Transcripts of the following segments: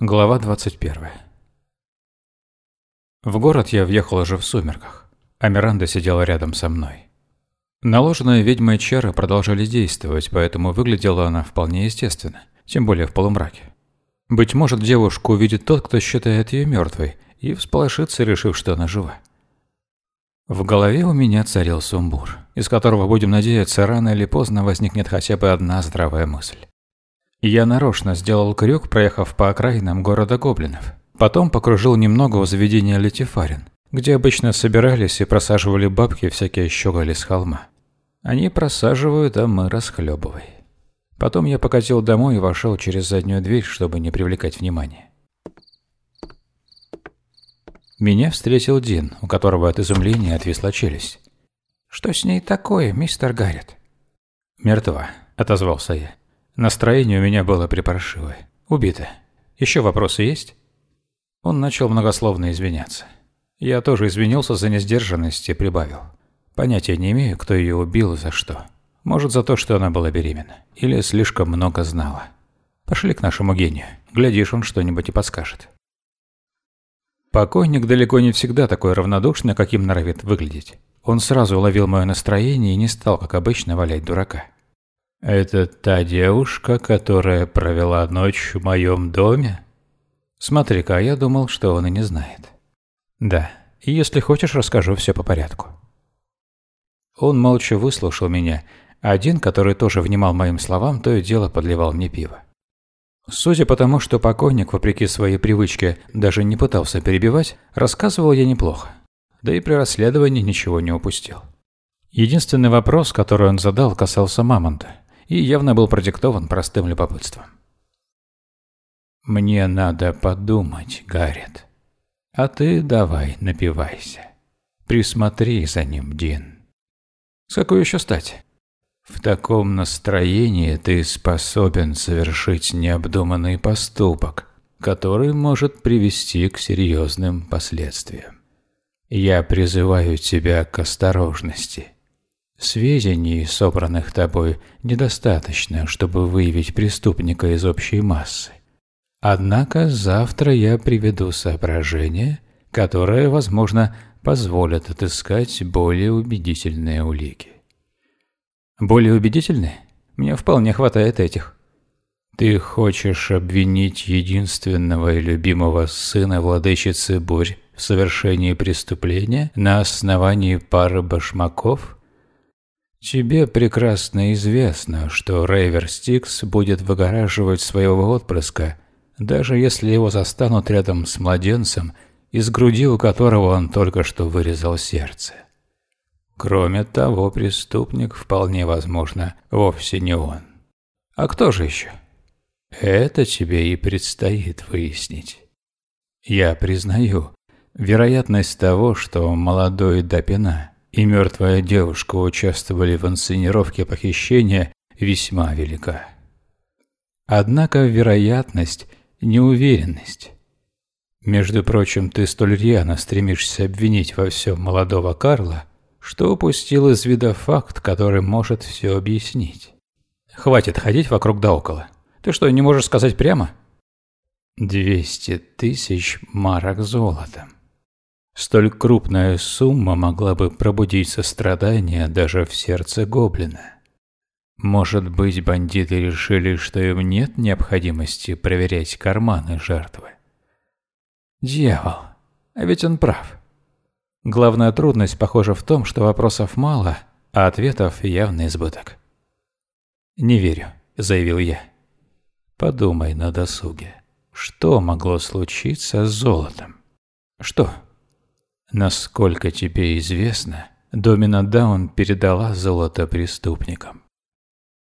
Глава 21. В город я въехал уже в сумерках, а Миранда сидела рядом со мной. Наложенные ведьмой чары продолжали действовать, поэтому выглядела она вполне естественно, тем более в полумраке. Быть может, девушку увидит тот, кто считает ее мертвой, и всполошится, решив, что она жива. В голове у меня царил сумбур, из которого, будем надеяться, рано или поздно возникнет хотя бы одна здравая мысль. Я нарочно сделал крюк, проехав по окраинам города гоблинов. Потом покружил немного у заведения Летифарин, где обычно собирались и просаживали бабки всякие щеголи с холма. Они просаживают, а мы расхлебывай. Потом я покатил домой и вошел через заднюю дверь, чтобы не привлекать внимания. Меня встретил Дин, у которого от изумления отвисла челюсть. «Что с ней такое, мистер Гаррет?» «Мертва», — отозвался я. Настроение у меня было припаршивое. Убито. Еще вопросы есть? Он начал многословно извиняться. Я тоже извинился за несдержанность и прибавил. Понятия не имею, кто ее убил и за что. Может, за то, что она была беременна. Или слишком много знала. Пошли к нашему гению. Глядишь, он что-нибудь и подскажет. Покойник далеко не всегда такой равнодушный, каким норовит выглядеть. Он сразу уловил мое настроение и не стал, как обычно, валять дурака. «Это та девушка, которая провела ночь в моем доме?» «Смотри-ка, я думал, что он и не знает». «Да, и если хочешь, расскажу все по порядку». Он молча выслушал меня, один, который тоже внимал моим словам, то и дело подливал мне пиво. Судя по тому, что покойник, вопреки своей привычке, даже не пытался перебивать, рассказывал я неплохо. Да и при расследовании ничего не упустил. Единственный вопрос, который он задал, касался мамонта и явно был продиктован простым любопытством. «Мне надо подумать, Гаррет. А ты давай напивайся. Присмотри за ним, Дин». «С какой еще стати?» «В таком настроении ты способен совершить необдуманный поступок, который может привести к серьезным последствиям. Я призываю тебя к осторожности». Сведений, собранных тобой, недостаточно, чтобы выявить преступника из общей массы. Однако завтра я приведу соображения, которые, возможно, позволят отыскать более убедительные улики. Более убедительные? Мне вполне хватает этих. Ты хочешь обвинить единственного и любимого сына владычицы Бурь в совершении преступления на основании пары башмаков – Тебе прекрасно известно, что Рейвер Стикс будет выгораживать своего отпрыска, даже если его застанут рядом с младенцем, из груди у которого он только что вырезал сердце. Кроме того, преступник, вполне возможно, вовсе не он. А кто же еще? Это тебе и предстоит выяснить. Я признаю, вероятность того, что молодой Допина и мертвая девушка участвовали в инсценировке похищения, весьма велика. Однако вероятность – неуверенность. Между прочим, ты столь рьяно стремишься обвинить во всем молодого Карла, что упустил из вида факт, который может все объяснить. Хватит ходить вокруг да около. Ты что, не можешь сказать прямо? Двести тысяч марок золотом. Столь крупная сумма могла бы пробудить сострадание даже в сердце гоблина. Может быть, бандиты решили, что им нет необходимости проверять карманы жертвы. Дьявол, а ведь он прав. Главная трудность, похоже, в том, что вопросов мало, а ответов явно избыток. «Не верю», — заявил я. «Подумай на досуге. Что могло случиться с золотом?» «Что?» Насколько тебе известно, Домина Даун передала золото преступникам.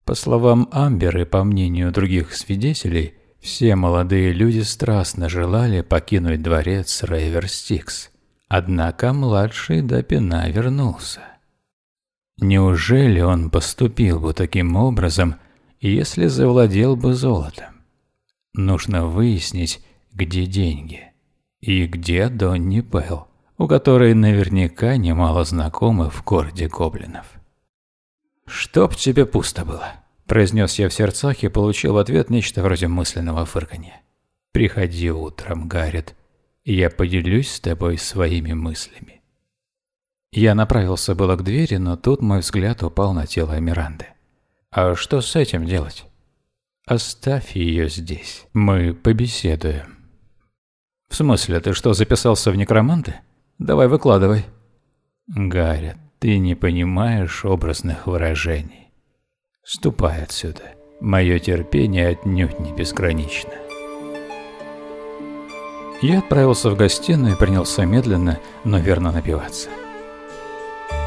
По словам Амбер и по мнению других свидетелей, все молодые люди страстно желали покинуть дворец Рейверстикс. Однако младший Допина вернулся. Неужели он поступил бы таким образом, если завладел бы золотом? Нужно выяснить, где деньги и где Донни Белл у которой наверняка немало знакомых в городе гоблинов. «Чтоб тебе пусто было», – произнес я в сердцах и получил в ответ нечто вроде мысленного фырканья. Приходи утром, Гаррет, и я поделюсь с тобой своими мыслями. Я направился было к двери, но тут мой взгляд упал на тело Миранды. А что с этим делать? Оставь ее здесь. Мы побеседуем. В смысле, ты что, записался в некроманты? Давай выкладывай. Гаррет, ты не понимаешь образных выражений. Ступай отсюда. Мое терпение отнюдь не безгранично. Я отправился в гостиную и принялся медленно, но верно напиваться.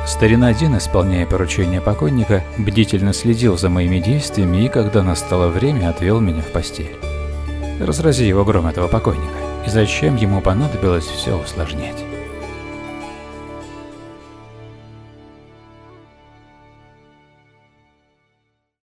Старина один, исполняя поручение покойника, бдительно следил за моими действиями и, когда настало время, отвел меня в постель. Разрази его гром этого покойника, и зачем ему понадобилось все усложнять?